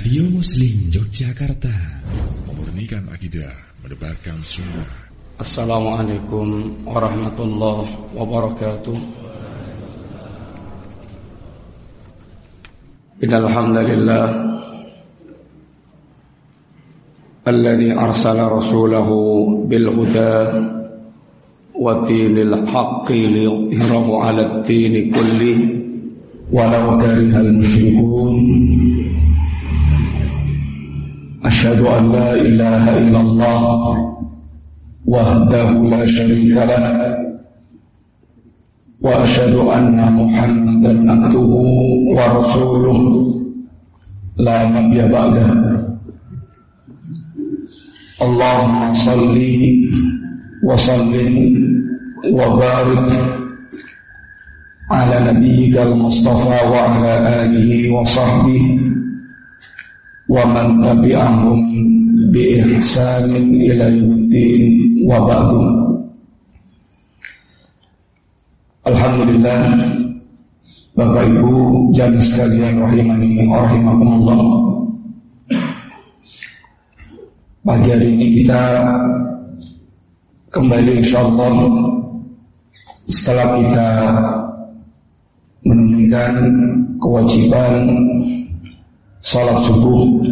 Radio Muslim Yogyakarta. Memurnikan akidah Mendebarkan sunnah. Assalamualaikum warahmatullahi wabarakatuh. Innalhamdulillah. Alladhi arsala rasulahu bilhuda Wa dinil haqqi liyuhirahu ala dini kulli. Walau karihal musyrikun أشهد أن لا إله إلا الله وحده لا شريك له وأشهد أن محمدا عبده ورسوله. لا نبي بعده. اللهم صل وسلم وبارك على نبيك المصطفى وعلى آله وصحبه ومن تبعهم بإحسان إلى الدين وبعد Alhamdulillah Bapak Ibu jamaah sekalian rahimani rahimakumullah Pagi hari ini kita kembali insyaallah setelah kita menunaikan kewajiban salat subuh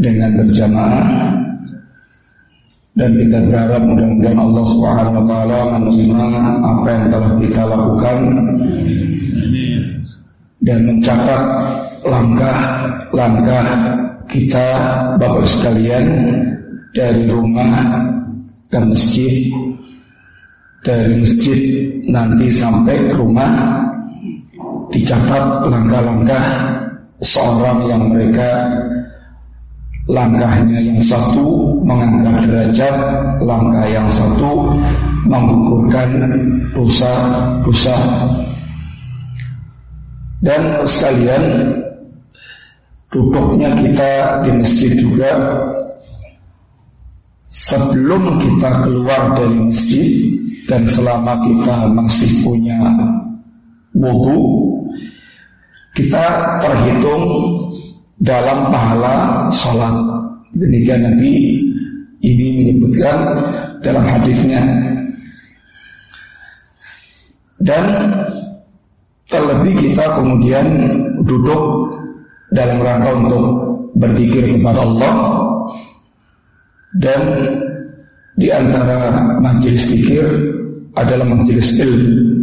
dengan berjamaah. Dan kita berharap mudah-mudahan Allah Subhanahu wa taala menerima apa yang telah kita lakukan dan mencatat langkah-langkah kita Bapak sekalian dari rumah ke masjid dari masjid nanti sampai rumah dicatat langkah-langkah seorang yang mereka langkahnya yang satu mengangkat derajat, langkah yang satu mengukurkan dosa-dosa. Dan sekalian duduknya kita di masjid juga sebelum kita keluar dari masjid dan selama kita masih punya wudhu kita terhitung dalam pahala sholat. Demikian Nabi ini menyebutkan dalam hadisnya. Dan terlebih kita kemudian duduk dalam rangka untuk berzikir kepada Allah dan di antara majelis zikir adalah majelis ilmu.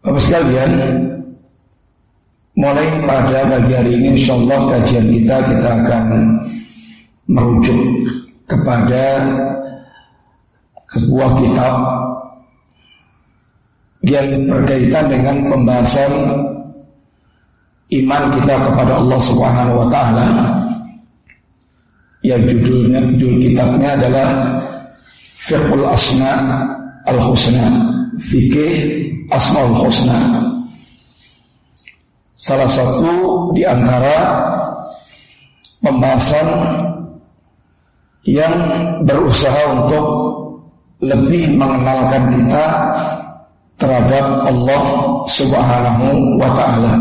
Bapak sekalian, Mulai pada pagi hari ini insya Allah kajian kita kita akan merujuk kepada sebuah kitab yang berkaitan dengan pembahasan iman kita kepada Allah Subhanahu wa taala. Yang judulnya judul kitabnya adalah Fiqhul Asma Al-Husna, Fikih Asmaul Husna salah satu di antara pembahasan yang berusaha untuk lebih mengenalkan kita terhadap Allah Subhanahu wa taala.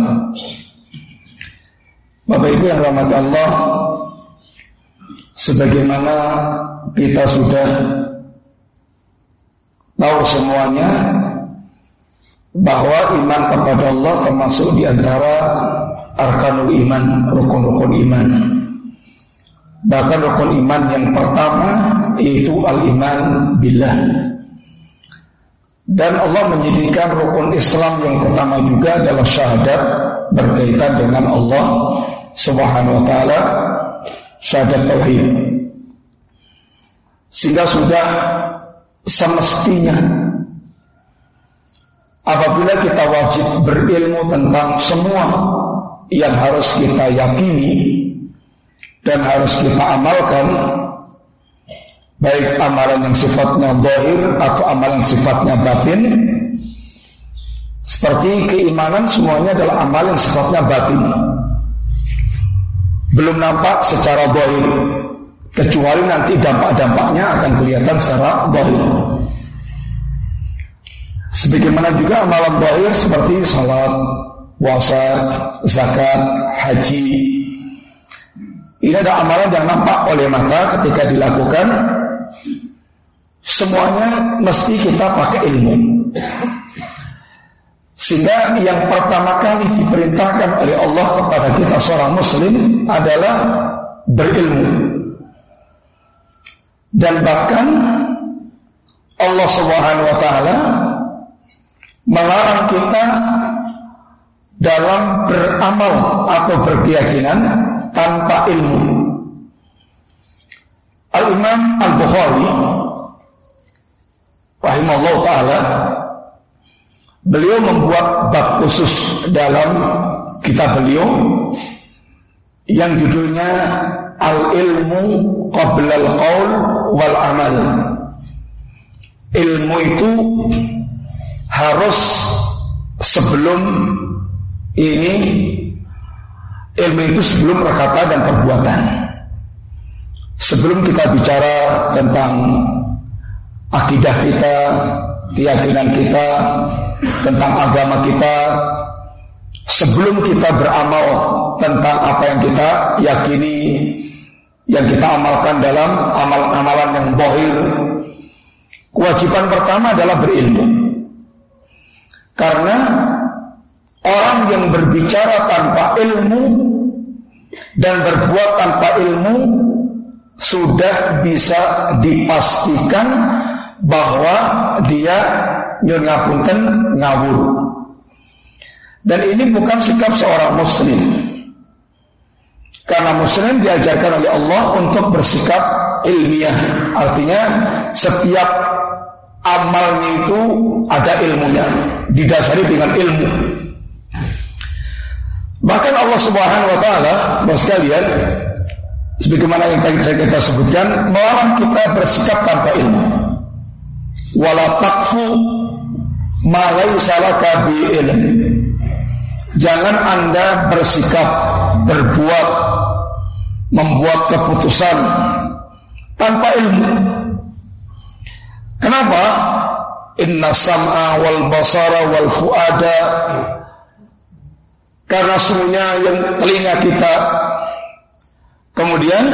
Bapak Ibu yang rahmat Allah, sebagaimana kita sudah tahu semuanya bahwa iman kepada Allah termasuk di antara arkanul iman, rukun-rukun iman. Bahkan rukun iman yang pertama yaitu al-iman billah. Dan Allah menjadikan rukun Islam yang pertama juga adalah syahadat berkaitan dengan Allah Subhanahu wa taala, syahadat tauhid. Sehingga sudah semestinya Apabila kita wajib berilmu tentang semua yang harus kita yakini dan harus kita amalkan baik amalan yang sifatnya zahir atau amalan sifatnya batin seperti keimanan semuanya adalah amalan yang sifatnya batin. Belum nampak secara zahir kecuali nanti dampak-dampaknya akan kelihatan secara zahir Sebagaimana juga amalan zahir seperti salat, puasa, zakat, haji. Ini ada amalan yang nampak oleh mata ketika dilakukan. Semuanya mesti kita pakai ilmu. Sehingga yang pertama kali diperintahkan oleh Allah kepada kita seorang muslim adalah berilmu. Dan bahkan Allah Subhanahu wa taala melarang kita dalam beramal atau berkeyakinan tanpa ilmu. Al-Imam Al-Bukhari rahimahullah taala beliau membuat bab khusus dalam kitab beliau yang judulnya Al-ilmu qabla al-qaul wal amal. Ilmu itu harus sebelum ini ilmu itu sebelum perkata dan perbuatan. Sebelum kita bicara tentang akidah kita, keyakinan kita, tentang agama kita, sebelum kita beramal tentang apa yang kita yakini, yang kita amalkan dalam amal-amalan yang bohir, kewajiban pertama adalah berilmu. Karena orang yang berbicara tanpa ilmu dan berbuat tanpa ilmu sudah bisa dipastikan bahwa dia nyun ngapunten ngawur. Dan ini bukan sikap seorang muslim. Karena muslim diajarkan oleh Allah untuk bersikap ilmiah. Artinya setiap amalnya itu ada ilmunya, didasari dengan ilmu. Bahkan Allah Subhanahu wa taala, Bos sekalian, sebagaimana yang tadi saya kita sebutkan, melarang kita bersikap tanpa ilmu. Wala takfu malai salaka bi ilm. Jangan Anda bersikap, berbuat, membuat keputusan tanpa ilmu. Kenapa? Inna sam'a wal basara wal fuada. Karena semuanya yang telinga kita. Kemudian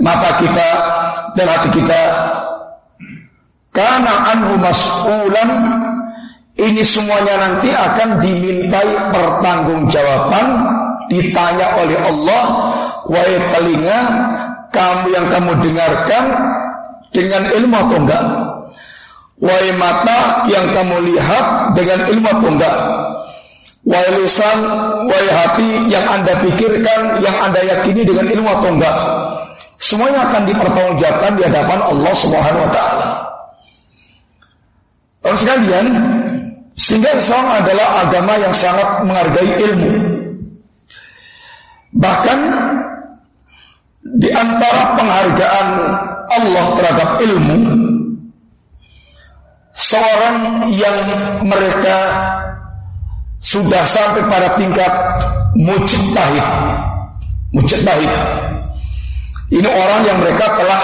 mata kita dan hati kita. Karena anhu mas'ulan ini semuanya nanti akan dimintai pertanggungjawaban ditanya oleh Allah wahai telinga kamu yang kamu dengarkan dengan ilmu atau enggak wahai mata yang kamu lihat dengan ilmu atau enggak wahai lisan wahai hati yang anda pikirkan yang anda yakini dengan ilmu atau enggak semuanya akan dipertanggungjawabkan di hadapan Allah Subhanahu wa taala. Orang sekalian, sehingga Islam adalah agama yang sangat menghargai ilmu. Bahkan di antara penghargaan Allah terhadap ilmu, seorang yang mereka sudah sampai pada tingkat mujtahid. Mujtahid. Ini orang yang mereka telah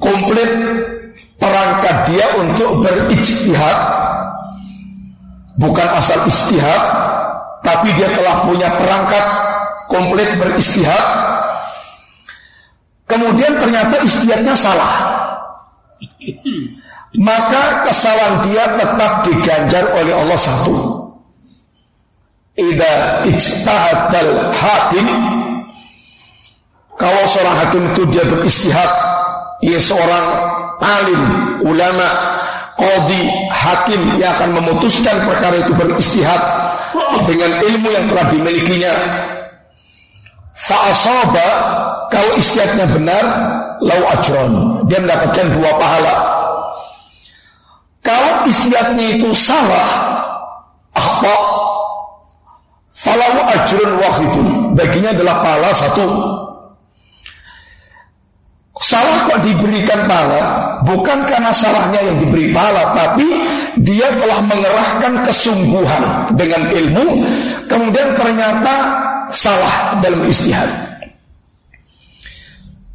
komplit perangkat dia untuk berijtihad bukan asal istihad tapi dia telah punya perangkat komplit beristihad kemudian ternyata istihadnya salah maka kesalahan dia tetap diganjar oleh Allah satu Ida ijtahadal hakim Kalau seorang hakim itu dia beristihad Ia seorang alim, ulama, qadi, hakim yang akan memutuskan perkara itu beristihad dengan ilmu yang telah dimilikinya. Fa'asaba kalau istihadnya benar, lau ajron, dia mendapatkan dua pahala. Kalau istihadnya itu salah, akhta, falau ajrun wahidun, baginya adalah pahala satu. Salah kok diberikan pahala bukan karena salahnya yang diberi pahala, tapi dia telah mengerahkan kesungguhan dengan ilmu, kemudian ternyata salah dalam istihad.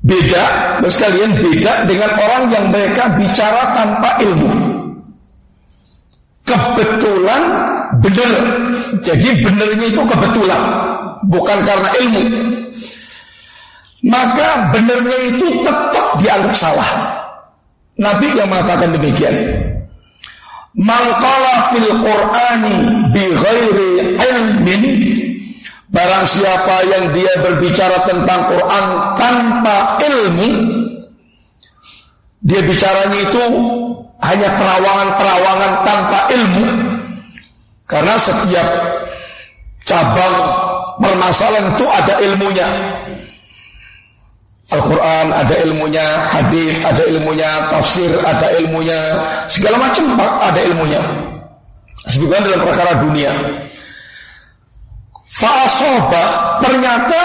Beda, sekalian beda dengan orang yang mereka bicara tanpa ilmu. Kebetulan benar. Jadi benernya itu kebetulan, bukan karena ilmu. Maka benernya itu tetap dianggap salah. Nabi yang mengatakan demikian. Mangkala fil Qur'ani bi ghairi ilmin Barang siapa yang dia berbicara tentang Quran tanpa ilmu Dia bicaranya itu hanya terawangan-terawangan tanpa ilmu Karena setiap cabang permasalahan itu ada ilmunya Al-Quran ada ilmunya, hadis ada ilmunya, tafsir ada ilmunya, segala macam ada ilmunya. Sebutkan dalam perkara dunia. Fa'asoba ternyata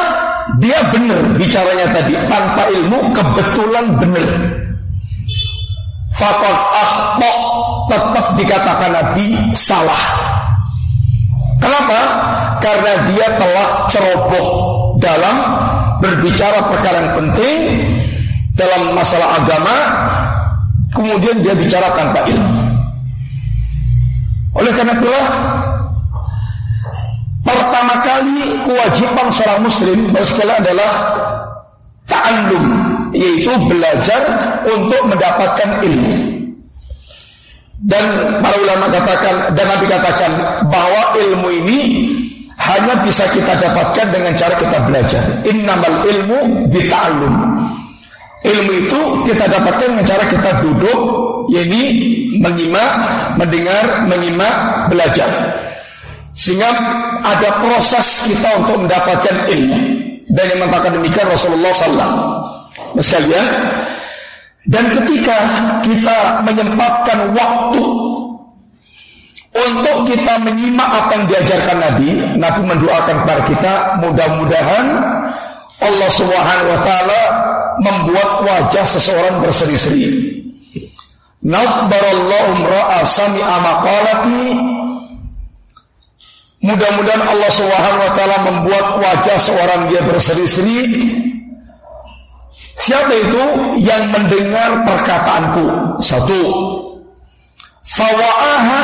dia benar bicaranya tadi tanpa ilmu kebetulan benar. Fakot ahto tetap dikatakan Nabi salah. Kenapa? Karena dia telah ceroboh dalam berbicara perkara yang penting dalam masalah agama, kemudian dia bicara tanpa ilmu. Oleh karena itulah pertama kali kewajiban seorang muslim sekali adalah ta'allum yaitu belajar untuk mendapatkan ilmu. Dan para ulama katakan dan Nabi katakan bahwa ilmu ini hanya bisa kita dapatkan dengan cara kita belajar. Innamal ilmu bita'allum. Ilmu itu kita dapatkan dengan cara kita duduk, yakni menyimak, mendengar, menyimak, belajar. Sehingga ada proses kita untuk mendapatkan ilmu. Dan yang mengatakan demikian Rasulullah SAW. Sekalian, dan ketika kita menyempatkan waktu untuk kita menyimak apa yang diajarkan Nabi, Nabi mendoakan kepada kita mudah-mudahan Allah Subhanahu wa taala membuat wajah seseorang berseri-seri. Nadbarallahu ra'a sami'a maqalati Mudah-mudahan Allah Subhanahu wa taala membuat wajah seorang dia berseri-seri. Siapa itu yang mendengar perkataanku? Satu. Fawa'aha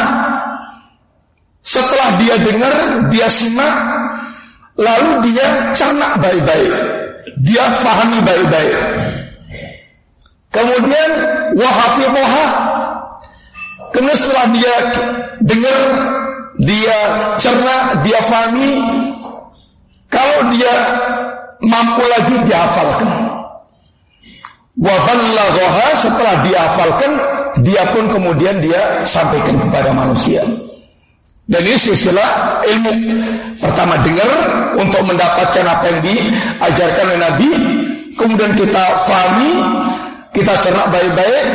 setelah dia dengar, dia simak, lalu dia cerna baik-baik. Dia fahami baik-baik. Kemudian wahafidhaha. Kemudian setelah dia dengar, dia cerna, dia fahami, kalau dia mampu lagi dia hafalkan. Waballaghaha setelah dia hafalkan, dia pun kemudian dia sampaikan kepada manusia. Dan ini silsilah ilmu. Pertama dengar untuk mendapatkan apa yang diajarkan oleh Nabi. Kemudian kita fahami, kita cernak baik-baik.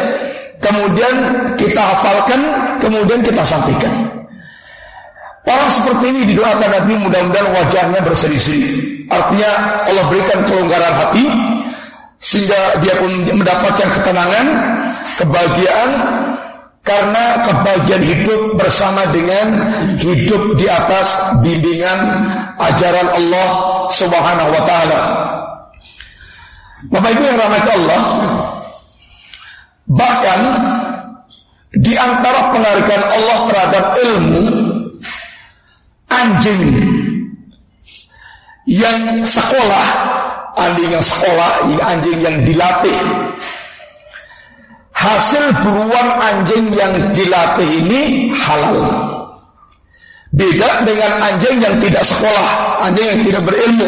Kemudian kita hafalkan, kemudian kita sampaikan. Orang seperti ini didoakan Nabi mudah-mudahan wajahnya berseri-seri. Artinya Allah berikan kelonggaran hati sehingga dia pun mendapatkan ketenangan, kebahagiaan, karena kebahagiaan hidup bersama dengan hidup di atas bimbingan ajaran Allah Subhanahu wa taala. Bapak Ibu yang rahmati Allah, bahkan di antara penghargaan Allah terhadap ilmu anjing yang sekolah, anjing yang sekolah, anjing yang dilatih hasil buruan anjing yang dilatih ini halal. Beda dengan anjing yang tidak sekolah, anjing yang tidak berilmu,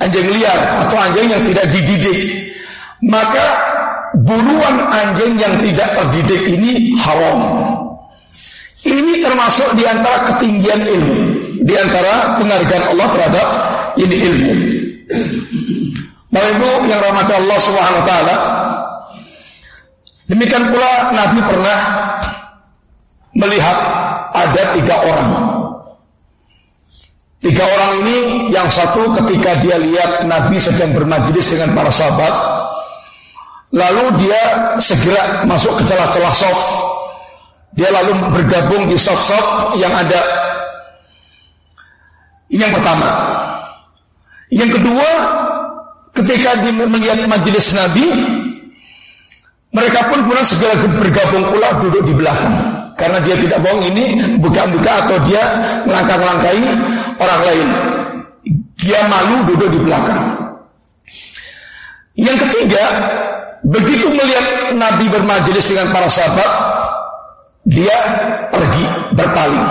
anjing liar atau anjing yang tidak dididik. Maka buruan anjing yang tidak terdidik ini haram. Ini termasuk di antara ketinggian ilmu, di antara penghargaan Allah terhadap ini ilmu. Bapak Ibu yang rahmati Allah Subhanahu wa taala, Demikian pula Nabi pernah melihat ada tiga orang. Tiga orang ini yang satu ketika dia lihat Nabi sedang bermajlis dengan para sahabat, lalu dia segera masuk ke celah-celah soft. Dia lalu bergabung di soft-soft yang ada. Ini yang pertama. Yang kedua, ketika melihat majelis Nabi, mereka pun kemudian segera bergabung pula duduk di belakang. Karena dia tidak bohong ini buka-buka atau dia melangkah-melangkahi orang lain. Dia malu duduk di belakang. Yang ketiga, begitu melihat Nabi bermajelis dengan para sahabat, dia pergi berpaling.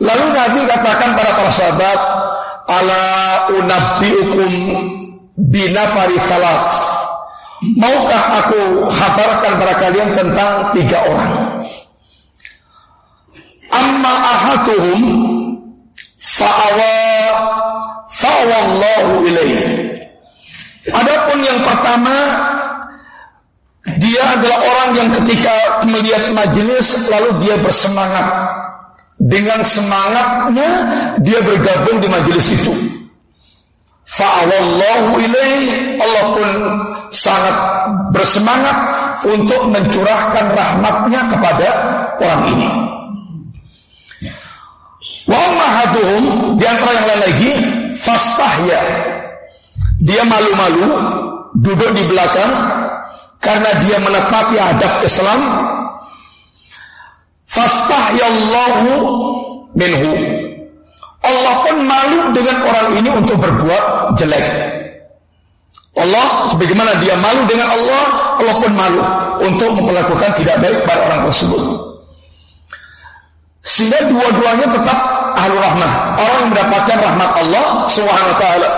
Lalu Nabi katakan pada para sahabat, "Ala unabbiukum binafari salaf." Maukah aku kabarkan pada kalian tentang tiga orang? Amma ahatuhum fa'awa fa'awallahu ilaih. Adapun yang pertama dia adalah orang yang ketika melihat majelis lalu dia bersemangat. Dengan semangatnya dia bergabung di majelis itu. Fa'awallahu ilaih Allah pun sangat bersemangat untuk mencurahkan rahmatnya kepada orang ini. Wa mahaduhum di antara yang lain lagi fastahya. Dia malu-malu duduk di belakang karena dia menepati adab Islam. Fastahyallahu minhu. Allah pun malu dengan orang ini untuk berbuat jelek. Allah sebagaimana dia malu dengan Allah, Allah pun malu untuk memperlakukan tidak baik pada orang tersebut. Sehingga dua-duanya tetap ahlu rahmah, orang yang mendapatkan rahmat Allah Subhanahu wa taala.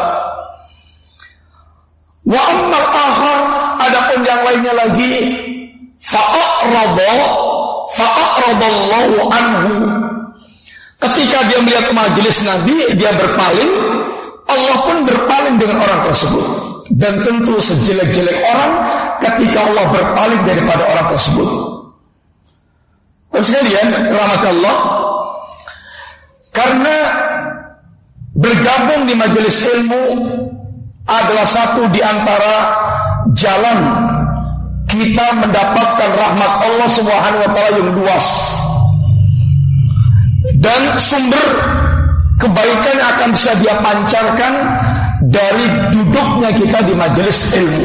Wa ammal akhar adapun yang lainnya lagi fa'arada fa'aradallahu anhu. Ketika dia melihat majelis Nabi, dia berpaling, Allah pun berpaling dengan orang tersebut. Dan tentu sejelek-jelek orang ketika Allah berpaling daripada orang tersebut. Dan sekalian, rahmat Allah, karena bergabung di majelis ilmu adalah satu di antara jalan kita mendapatkan rahmat Allah Subhanahu wa taala yang luas. Dan sumber kebaikan akan bisa dia pancarkan dari duduknya kita di majelis ilmu.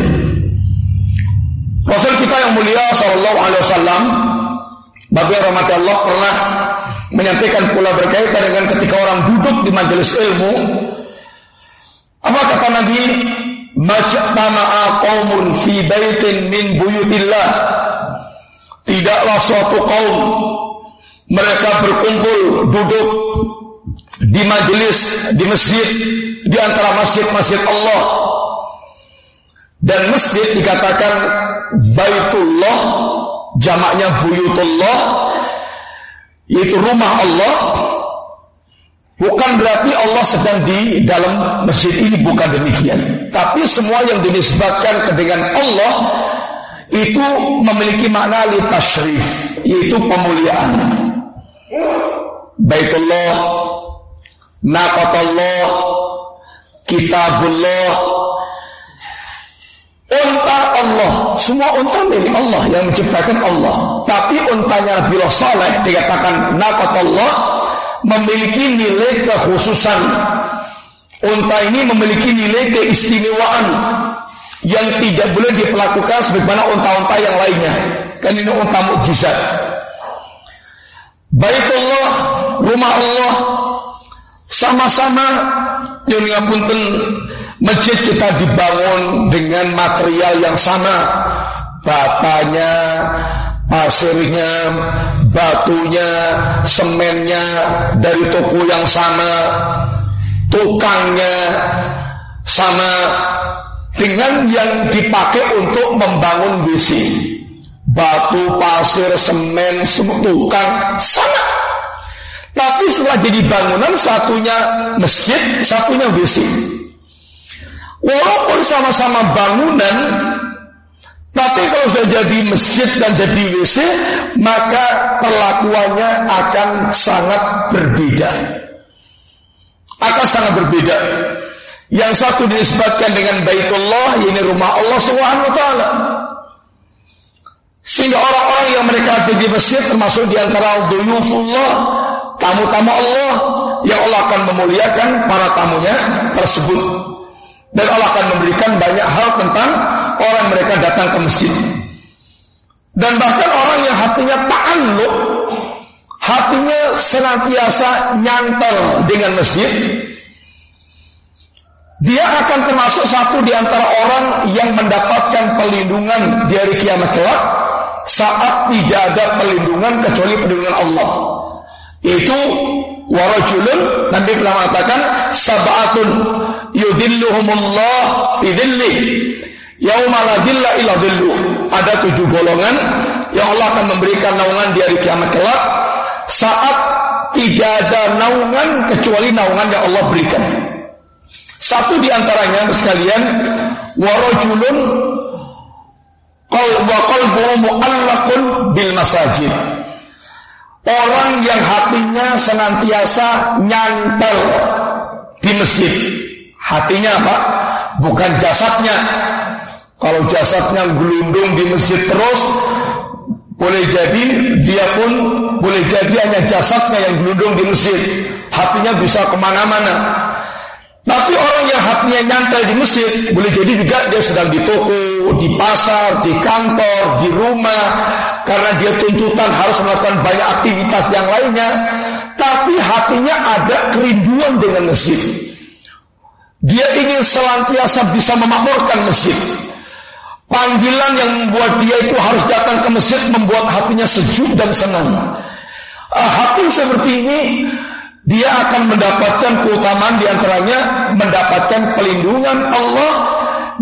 Rasul kita yang mulia sallallahu alaihi wasallam bagi rahmat Allah pernah menyampaikan pula berkaitan dengan ketika orang duduk di majelis ilmu apa kata Nabi majtama'a qaumun fi baitin min buyutillah. Tidaklah suatu kaum mereka berkumpul duduk di majelis di masjid di antara masjid-masjid Allah. Dan masjid dikatakan baitullah jamaknya buyutullah yaitu rumah Allah bukan berarti Allah sedang di dalam masjid ini bukan demikian. Tapi semua yang dinisbatkan ke dengan Allah itu memiliki makna li tashrif yaitu pemuliaan. Baitullah Naqatullah Kitabullah Unta Allah. Semua unta milik Allah Yang menciptakan Allah. Tapi untanya Nabi Saleh Dikatakan Naqatullah Memiliki nilai kekhususan. Unta ini memiliki nilai keistimewaan Yang tidak boleh diperlakukan Sebagaimana unta-unta yang lainnya. Kan ini unta mukjizat. Baitullah Rumah Allah Sama-sama Yang ngapunten Masjid kita dibangun dengan material yang sama. Batanya Pasirnya Batunya Semennya Dari toko yang sama Tukangnya Sama Dengan yang dipakai untuk membangun WC. Batu, pasir, semen, tukang Sama. Tapi setelah jadi bangunan Satunya masjid Satunya WC. Walaupun sama-sama bangunan, tapi kalau sudah jadi masjid dan jadi WC, maka perlakuannya akan sangat berbeda. Akan sangat berbeda. Yang satu dinisbatkan dengan Baitullah, ini rumah Allah Subhanahu taala. Sehingga orang-orang yang mereka di masjid termasuk di antara duyufullah, tamu-tamu Allah yang Allah akan memuliakan para tamunya tersebut. Dan Allah akan memberikan banyak hal tentang orang mereka datang ke masjid. Dan bahkan orang yang hatinya ta'alluq, hatinya senantiasa nyantel dengan masjid, dia akan termasuk satu di antara orang yang mendapatkan perlindungan di hari kiamat kelak saat tidak ada perlindungan kecuali perlindungan Allah. Itu warajulun Nabi pernah mengatakan sab'atun yudilluhumullah fi Ada tujuh golongan yang Allah akan memberikan naungan di hari kiamat kelak saat tidak ada naungan kecuali naungan yang Allah berikan. Satu di antaranya sekalian warajulun mu'allaqun bil masajid. Orang yang hatinya senantiasa nyantel di masjid. Hatinya apa? Bukan jasadnya. Kalau jasadnya gelundung di masjid terus, boleh jadi dia pun boleh jadi hanya jasadnya yang gelundung di masjid. Hatinya bisa ke mana-mana. Tapi orang yang hatinya nyantai di masjid, boleh jadi juga dia sedang di toko, di pasar, di kantor, di rumah, karena dia tuntutan harus melakukan banyak aktivitas yang lainnya. Tapi hatinya ada kerinduan dengan masjid. Dia ingin selantiasa bisa memakmurkan masjid. Panggilan yang membuat dia itu harus datang ke masjid membuat hatinya sejuk dan senang. Uh, hati seperti ini dia akan mendapatkan keutamaan di antaranya mendapatkan pelindungan Allah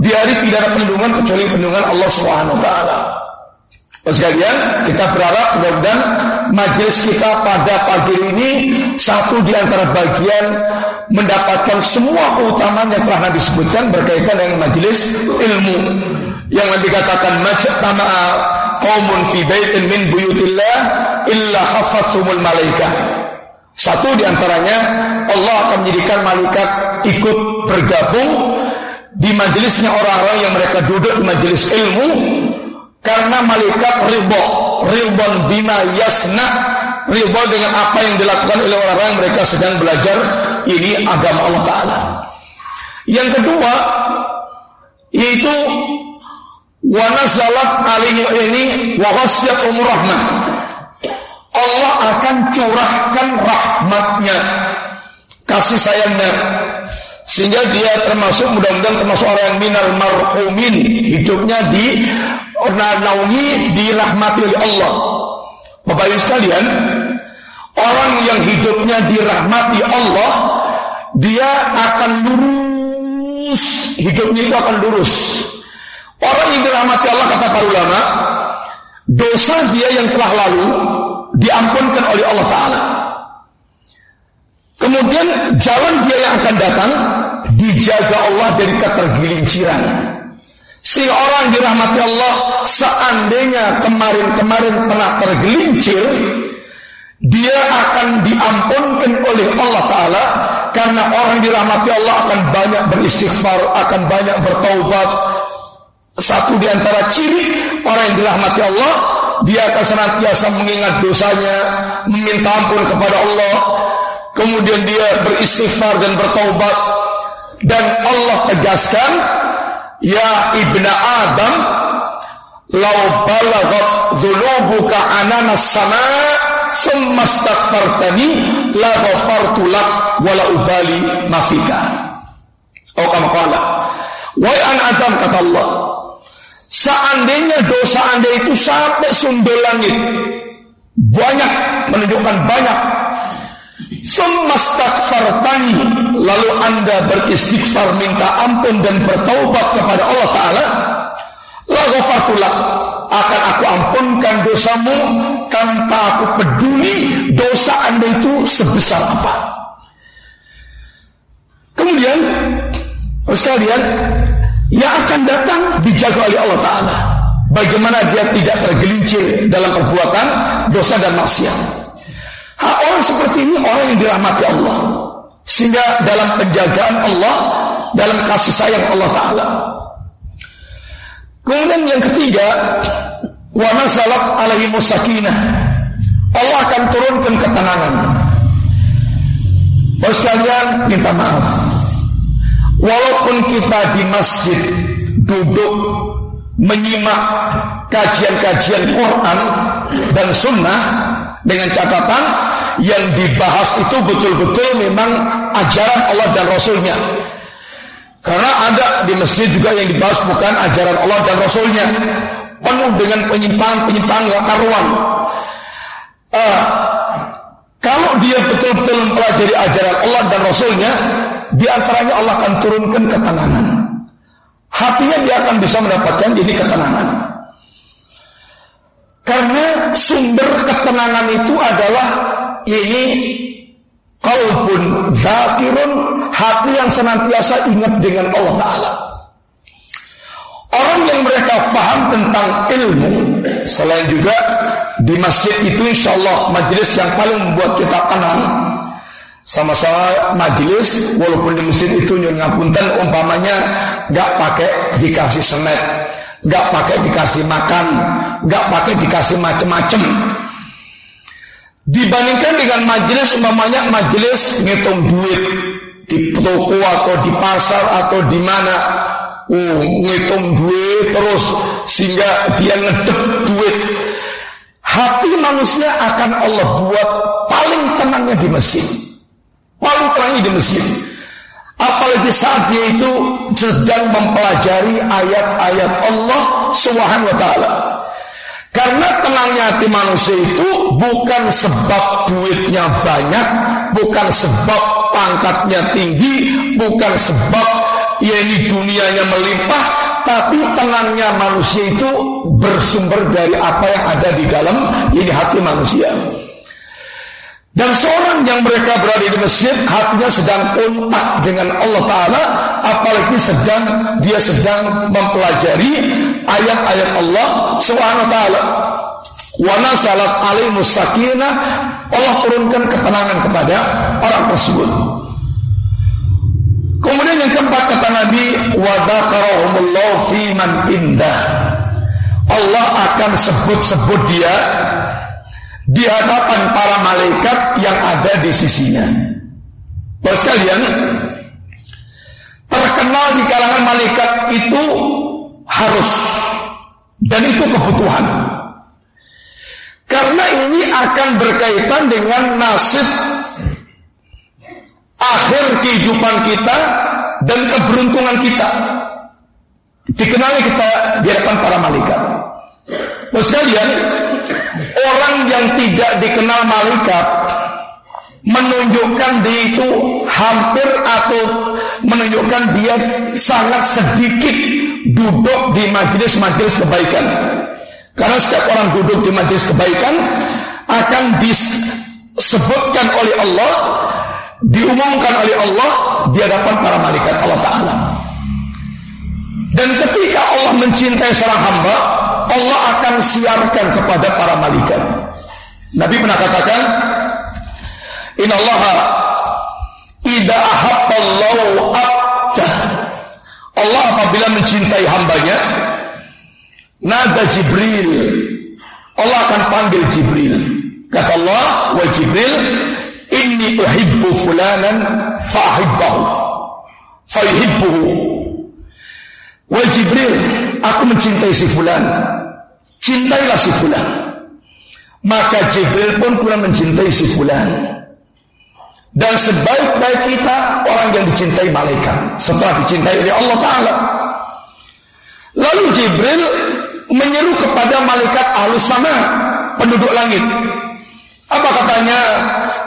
di hari tidak ada pelindungan kecuali pelindungan Allah Subhanahu taala. Sekalian, kita berharap mudah-mudahan majelis kita pada pagi ini satu di antara bagian mendapatkan semua keutamaan yang telah Nabi sebutkan berkaitan dengan majelis ilmu yang Nabi katakan majtama'a qaumun fi baitin min buyutillah illa khafatsumul malaikah satu di antaranya Allah akan menjadikan malaikat ikut bergabung di majelisnya orang-orang yang mereka duduk di majelis ilmu karena malaikat ridho, ridho bima yasna, ridho dengan apa yang dilakukan oleh orang-orang yang mereka sedang belajar ini agama Allah Taala. Yang kedua yaitu wa nazalat alaihi ini wa umur rahmah Allah akan curahkan rahmatnya kasih sayangnya. Sehingga dia termasuk mudah-mudahan termasuk orang yang minal marhumin. Hidupnya di naungi dirahmati oleh Allah. Bapak Ibu sekalian orang yang hidupnya dirahmati Allah dia akan lurus. Hidupnya itu akan lurus orang yang dirahmati Allah kata para ulama dosa dia yang telah lalu diampunkan oleh Allah Ta'ala. Kemudian jalan dia yang akan datang dijaga Allah dari ketergelinciran. Si orang dirahmati Allah seandainya kemarin-kemarin pernah tergelincir, dia akan diampunkan oleh Allah Ta'ala karena orang dirahmati Allah akan banyak beristighfar, akan banyak bertaubat. Satu di antara ciri orang yang dirahmati Allah dia akan senantiasa mengingat dosanya, meminta ampun kepada Allah, kemudian dia beristighfar dan bertaubat dan Allah tegaskan, ya ibna Adam, lau balaghat dhunubuka ananas sama summa astaghfartani la ghafartu lak wala ubali mafika. Oh kama qala. Wahai anak Adam kata Allah, Seandainya dosa anda itu sampai sundul langit, banyak menunjukkan banyak. Semastakfartani lalu anda beristighfar minta ampun dan bertaubat kepada Allah Taala, lalu fatulah akan aku ampunkan dosamu tanpa aku peduli dosa anda itu sebesar apa. Kemudian, sekalian, yang akan datang dijaga oleh Allah Ta'ala. Bagaimana dia tidak tergelincir dalam perbuatan dosa dan maksiat. Ha, orang seperti ini orang yang dirahmati Allah. Sehingga dalam penjagaan Allah, dalam kasih sayang Allah Ta'ala. Kemudian yang ketiga, wa nasalat alaihi musakinah. Allah akan turunkan ketenangan. Bos sekalian minta maaf Walaupun kita di masjid duduk menyimak kajian-kajian Quran dan Sunnah dengan catatan yang dibahas itu betul-betul memang ajaran Allah dan Rasulnya. Karena ada di masjid juga yang dibahas bukan ajaran Allah dan Rasulnya, penuh dengan penyimpangan-penyimpangan karuan. Uh, kalau dia betul-betul mempelajari ajaran Allah dan Rasulnya, di antaranya Allah akan turunkan ketenangan. Hatinya dia akan bisa mendapatkan ini ketenangan. Karena sumber ketenangan itu adalah ini kalbun zakirun hati yang senantiasa ingat dengan Allah Ta'ala. Orang yang mereka faham tentang ilmu Selain juga di masjid itu insya Allah majelis yang paling membuat kita tenang Sama-sama majelis Walaupun di masjid itu nyun ngapunten Umpamanya gak pakai dikasih senet Gak pakai dikasih makan Gak pakai dikasih macem-macem. Dibandingkan dengan majelis Umpamanya majelis ngitung duit Di toko atau di pasar atau di mana uh, ngitung duit terus sehingga dia ngedep duit. Hati manusia akan Allah buat paling tenangnya di masjid paling tenangnya di masjid apalagi saat dia itu sedang mempelajari ayat-ayat Allah Subhanahu wa taala karena tenangnya hati manusia itu bukan sebab duitnya banyak, bukan sebab pangkatnya tinggi, bukan sebab ya ini dunianya melimpah, tapi tenangnya manusia itu bersumber dari apa yang ada di dalam ini hati manusia. Dan seorang yang mereka berada di masjid hatinya sedang kontak dengan Allah Ta'ala Apalagi sedang dia sedang mempelajari ayat-ayat Allah Subhanahu Ta'ala Wana salat alaihi sakinah Allah turunkan ketenangan kepada orang tersebut Kemudian yang keempat kata Nabi fi man indah. Allah akan sebut-sebut dia di hadapan para malaikat yang ada di sisinya. Bapak sekalian, terkenal di kalangan malaikat itu harus dan itu kebutuhan. Karena ini akan berkaitan dengan nasib akhir kehidupan kita dan keberuntungan kita. Dikenali kita di hadapan para malaikat. Terus sekalian, orang yang tidak dikenal malaikat menunjukkan dia itu hampir atau menunjukkan dia sangat sedikit duduk di majelis-majelis kebaikan. Karena setiap orang duduk di majelis kebaikan akan disebutkan oleh Allah diumumkan oleh Allah di hadapan para malaikat Allah Ta'ala. Dan ketika Allah mencintai seorang hamba, Allah akan siarkan kepada para malaikat. Nabi pernah katakan, Inna Allah Ida ahabballahu abdah. Allah apabila mencintai hambanya Nada Jibril. Allah akan panggil Jibril. Kata Allah Wa Jibril Inni uhibbu fulanan fa'ahibbahu Fa'ihibbuhu Wa Jibril Aku mencintai si fulan. Cintailah si fulan. Maka Jibril pun kurang mencintai si fulan. Dan sebaik-baik kita Orang yang dicintai malaikat. Setelah dicintai oleh Allah Ta'ala. Lalu Jibril Menyeru kepada malaikat alus sama Penduduk langit. Apa katanya?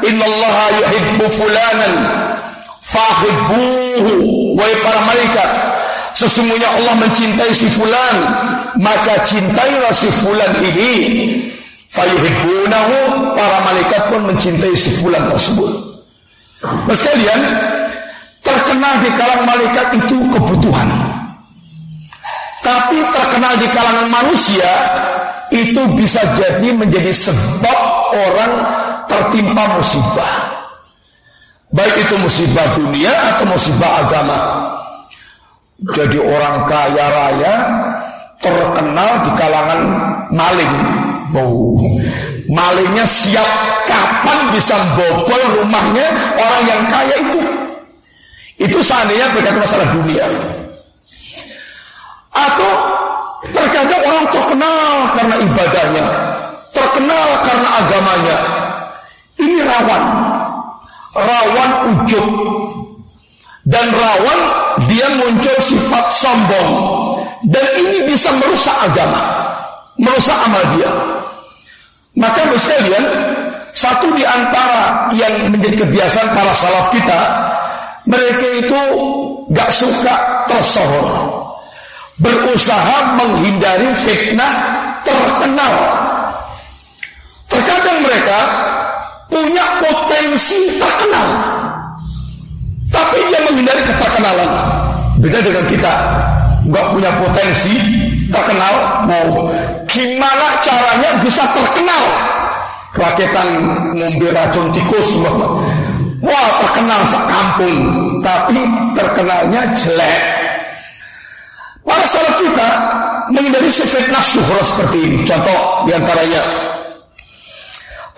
Innallaha yuhibbu fulanan fahibbuhu. Wahai para malaikat, sesungguhnya Allah mencintai si fulan, maka cintailah si fulan ini. Fayuhibbunahu, para malaikat pun mencintai si fulan tersebut. Mas kalian, terkenal di kalangan malaikat itu kebutuhan. Tapi terkenal di kalangan manusia itu bisa jadi menjadi sebab orang tertimpa musibah. Baik itu musibah dunia atau musibah agama. Jadi orang kaya raya terkenal di kalangan maling. Oh, malingnya siap kapan bisa bobol rumahnya orang yang kaya itu. Itu seandainya berkaitan masalah dunia. Atau orang terkenal karena ibadahnya, terkenal karena agamanya. Ini rawan, rawan ujub, dan rawan dia muncul sifat sombong, dan ini bisa merusak agama, merusak amal dia. Maka sekalian, satu di antara yang menjadi kebiasaan para salaf kita, mereka itu gak suka tersohor. Berusaha menghindari fitnah terkenal. Terkadang mereka punya potensi terkenal. Dia menghindari keterkenalan. Beda dengan kita. Gak punya potensi terkenal. Mau gimana caranya bisa terkenal? Raketan ngombe racun tikus. Wah terkenal sekampung Tapi terkenalnya jelek Para salaf kita Menghindari fitnah syuhra seperti ini Contoh di antaranya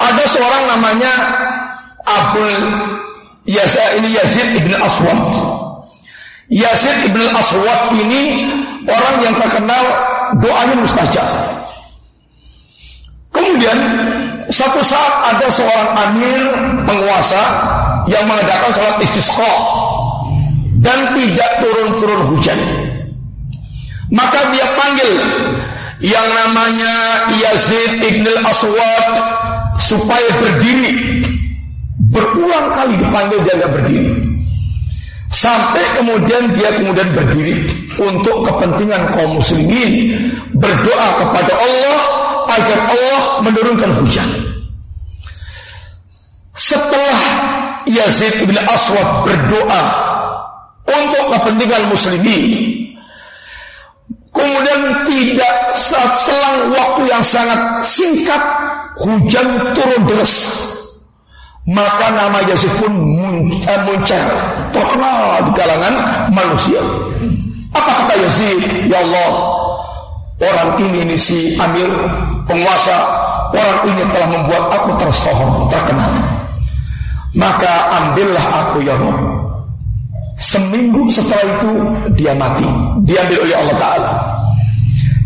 Ada seorang namanya Abul Yazid ini Yazid ibn Aswad Yazid ibn Aswad ini Orang yang terkenal Doanya mustajab Kemudian Satu saat ada seorang amir penguasa yang mengadakan sholat istisqa dan tidak turun-turun hujan. Maka dia panggil yang namanya Yazid ibn al-Aswad supaya berdiri. Berulang kali dipanggil dia nggak berdiri. Sampai kemudian dia kemudian berdiri untuk kepentingan kaum muslimin berdoa kepada Allah agar Allah menurunkan hujan. Setelah Yazid bin Aswad berdoa untuk kepentingan muslimin. Kemudian tidak saat selang waktu yang sangat singkat hujan turun deras. Maka nama Yazid pun muncul terkenal di kalangan manusia. Apa kata Yazid? Ya Allah, orang ini ini si Amir penguasa, orang ini telah membuat aku tersohor, terkenal. Maka ambillah aku ya Rob Seminggu setelah itu dia mati Diambil oleh Allah Ta'ala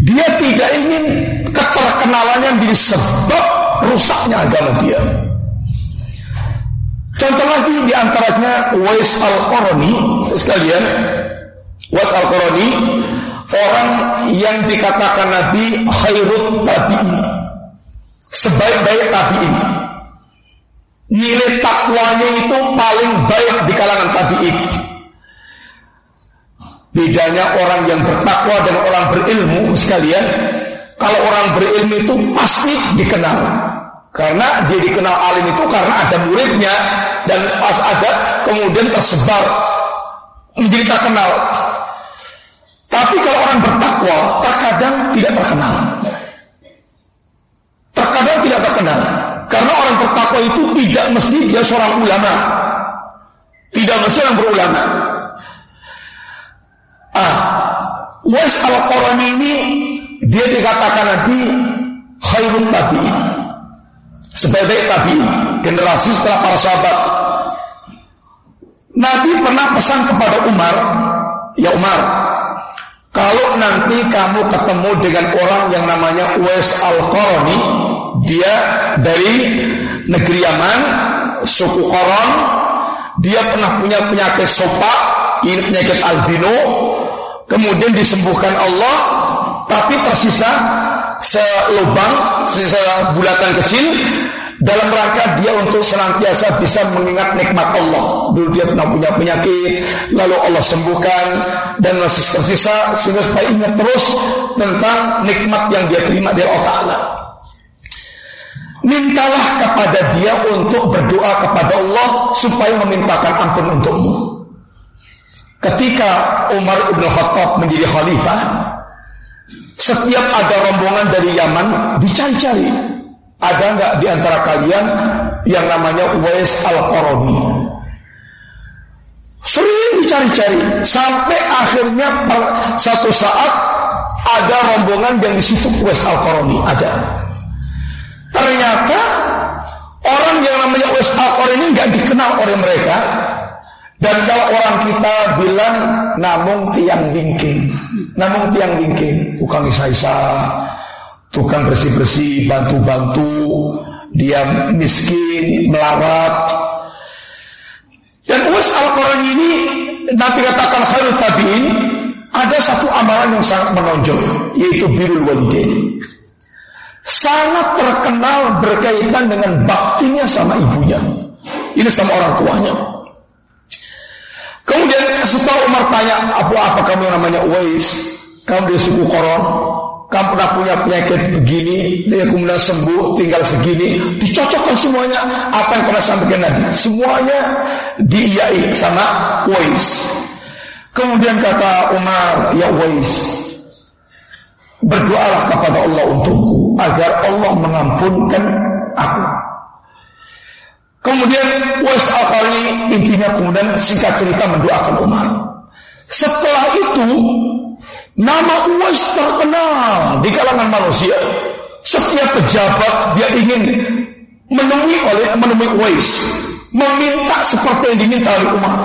Dia tidak ingin keterkenalannya menjadi sebab rusaknya agama dia Contoh lagi di antaranya Wais Al-Qarani. Sekalian. Wais Al-Qarani Orang yang dikatakan Nabi Khairut Tabi'in Sebaik-baik tabi'in. Nilai takwanya itu paling baik di kalangan tabi'in. Bedanya orang yang bertakwa dan orang berilmu sekalian, kalau orang berilmu itu pasti dikenal. Karena dia dikenal alim itu karena ada muridnya dan pas ada kemudian tersebar menjadi terkenal. Tapi kalau orang bertakwa terkadang tidak terkenal. Terkadang tidak terkenal. Karena orang bertakwa itu tidak mesti dia seorang ulama. Tidak mesti orang berulama. Ah, Wes al ini dia dikatakan nanti khairun tabi'in. Sebagai tabi'in, generasi setelah para sahabat. Nabi pernah pesan kepada Umar, ya Umar, kalau nanti kamu ketemu dengan orang yang namanya Wes al-Qarani, dia dari negeri Yaman, suku Koron. Dia pernah punya penyakit sopa, ini penyakit albino. Kemudian disembuhkan Allah, tapi tersisa selubang, sisa bulatan kecil dalam rangka dia untuk senantiasa bisa mengingat nikmat Allah. Dulu dia pernah punya penyakit, lalu Allah sembuhkan dan masih tersisa sehingga supaya ingat terus tentang nikmat yang dia terima dari Allah Taala. Mintalah kepada dia untuk berdoa kepada Allah supaya memintakan ampun untukmu. Ketika Umar ibn Khattab menjadi khalifah, setiap ada rombongan dari Yaman dicari-cari. Ada nggak di antara kalian yang namanya Wais al-Qarani? Sering dicari-cari sampai akhirnya satu saat ada rombongan yang di situ Wais al-Qarani ada. Ternyata orang yang namanya Wes Akor ini nggak dikenal oleh mereka Dan kalau orang kita bilang namung tiang wingking, namung tiang wingking, tukang isa-isa, tukang bersih-bersih, bantu-bantu, dia miskin, melarat. Dan Uwais Al-Quran ini Nabi katakan khairul tabi'in ada satu amalan yang sangat menonjol yaitu birul walidain. Sangat terkenal berkaitan dengan baktinya sama ibunya. Ini sama orang tuanya. Kemudian setelah Umar tanya, apa apa kamu yang namanya Uwais? Kamu dia suku koron, kamu pernah punya penyakit begini, dia kemudian sembuh, tinggal segini, dicocokkan semuanya apa yang pernah sampaikan Nabi. Semuanya diiyai sama Uwais. Kemudian kata Umar, ya Uwais, berdoalah kepada Allah untukku agar Allah mengampunkan aku. Kemudian Uwais al intinya kemudian singkat cerita mendoakan Umar. Setelah itu nama Uwais terkenal di kalangan manusia. Setiap pejabat dia ingin menemui oleh menemui Uwais, meminta seperti yang diminta oleh Umar.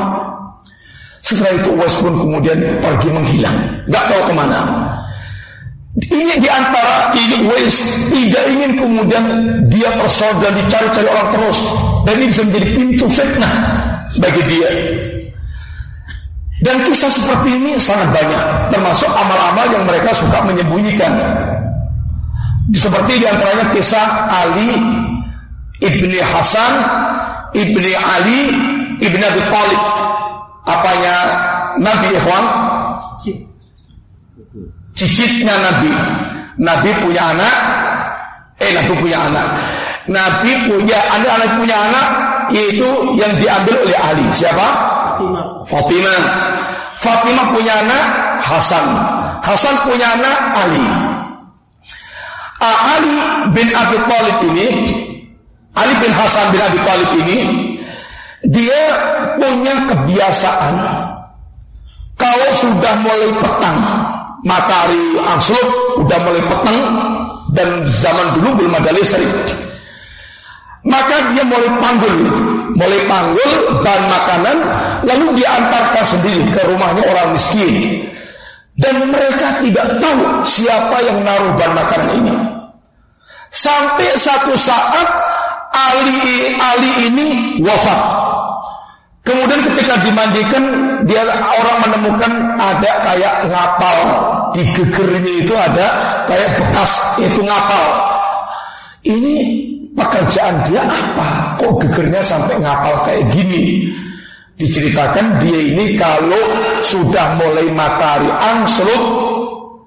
Setelah itu Uwais pun kemudian pergi menghilang, nggak tahu ke mana. Ini di antara ini Uwais tidak ingin kemudian dia tersoal dan dicari-cari orang terus. Dan ini bisa menjadi pintu fitnah bagi dia. Dan kisah seperti ini sangat banyak, termasuk amal-amal yang mereka suka menyembunyikan. Seperti di antaranya kisah Ali ibni Hasan ibni Ali ibni Abi Talib. Apanya Nabi Ikhwan? Cicitnya Nabi. Nabi punya anak, eh Nabi punya anak. Nabi punya anak, anak punya anak yaitu yang diambil oleh Ali. Siapa? Fatimah. Fatimah. Fatimah punya anak Hasan. Hasan punya anak Ali. Uh, Ali bin Abi Thalib ini, Ali bin Hasan bin Abi Thalib ini, dia punya kebiasaan kalau sudah mulai petang, matahari angsluk, udah mulai petang, dan zaman dulu belum ada listrik maka dia mulai panggul itu, mulai panggul bahan makanan, lalu dia antarkan sendiri ke rumahnya orang miskin. Dan mereka tidak tahu siapa yang naruh bahan makanan ini. Sampai satu saat Ali Ali ini wafat. Kemudian ketika dimandikan, dia orang menemukan ada kayak ngapal di gegernya itu ada kayak bekas itu ngapal. Ini pekerjaan dia apa? Kok gegernya sampai ngapal kayak gini? Diceritakan dia ini kalau sudah mulai matahari angsluk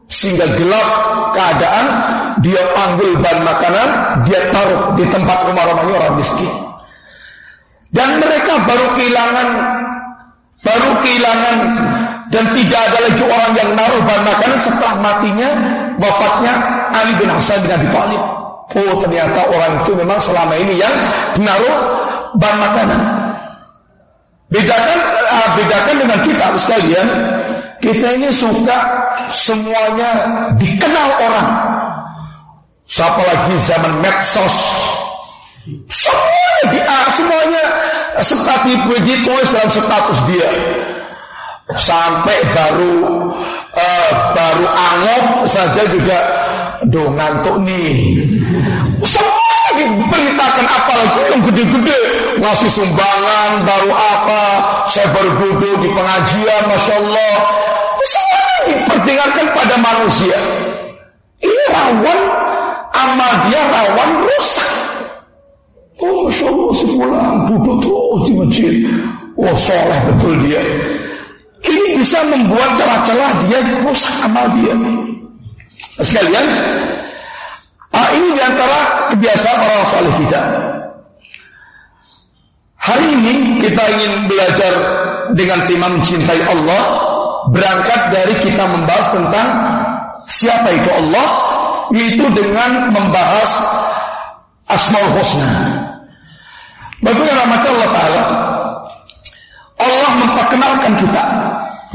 sehingga gelap keadaan, dia panggil bahan makanan, dia taruh di tempat rumah-rumahnya orang miskin. Dan mereka baru kehilangan baru kehilangan dan tidak ada lagi orang yang naruh bahan makanan setelah matinya wafatnya Ali bin Hasan bin Abi Thalib. Oh ternyata orang itu memang selama ini yang menaruh bahan makanan. Bedakan uh, bedakan dengan kita sekalian, kita ini suka semuanya dikenal orang. Siapa lagi zaman medsos, semuanya di uh, semuanya seperti ditulis dalam status dia. Sampai baru uh, baru angop saja juga Do ngantuk nih. Semua diberitakan apalagi yang gede-gede. Ngasih sumbangan baru apa. Saya duduk di pengajian masya Allah. Semua diperdengarkan pada manusia. Ini rawan. Amal dia rawan rusak. Oh masya Allah si fulan duduk terus di masjid. Oh soleh betul dia. Ini bisa membuat celah-celah dia rusak amal dia Sekalian, ah, ini di antara kebiasaan orang saleh kita. Hari ini kita ingin belajar dengan tema mencintai Allah berangkat dari kita membahas tentang siapa itu Allah yaitu dengan membahas Asmaul Husna. Bagaimana rahmat Allah Ta'ala Allah memperkenalkan kita